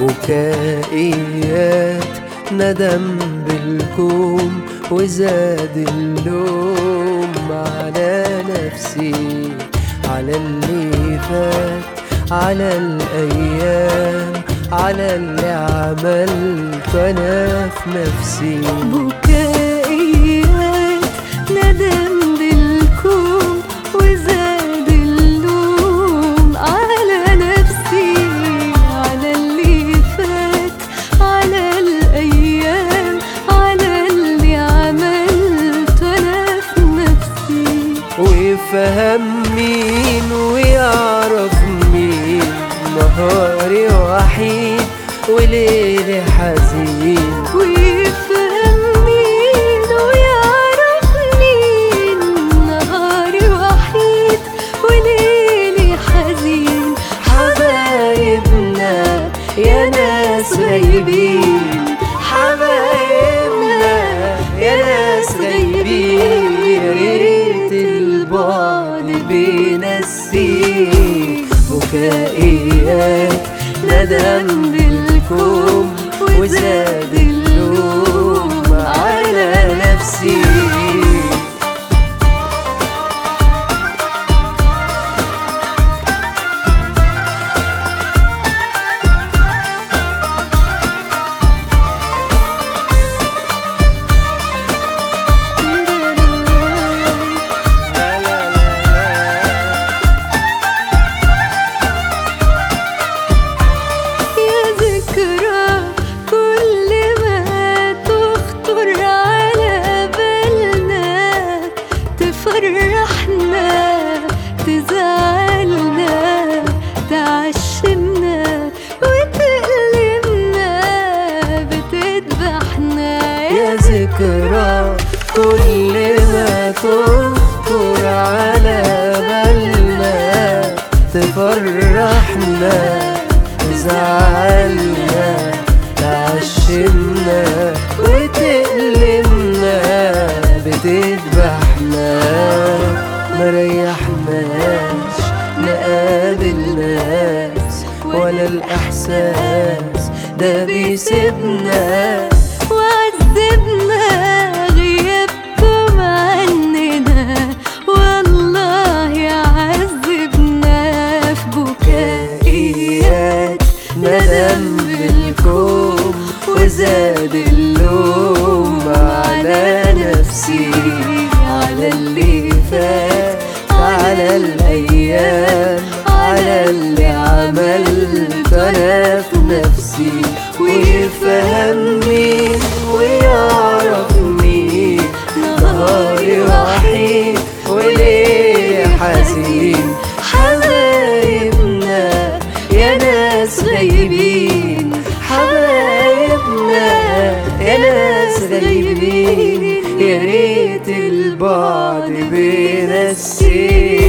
بكائيات ندم بالكوم وزاد اللوم على نفسي على اللي فات على الأيام على اللي عملت أنا في نفسي. بكائيات ويفهم مين ويعرف مين نهاري وحيد وليلي حزين. ويفهم مين ويعرف مين نهاري وحيد وليلي حزين. حبايبنا يا ناس غايبين. البعد بينسيك بكائيات ندم بالكوم وزاد بتذبحنا يا ذكرى كل ما تخطر على بالنا تفرحنا تزعلنا تعشمنا وتألمنا بتذبحنا مريحناش نقابل ناس ولا الإحساس ده بيسيبنا. بكائيات ندم بالكوم وزاد اللوم على نفسي على اللي فات على الأيام على اللي عملت أنا في نفسي ويفهم ناس غايبين حبايبنا يا ناس غايبين. يا ريت البعد بينسينا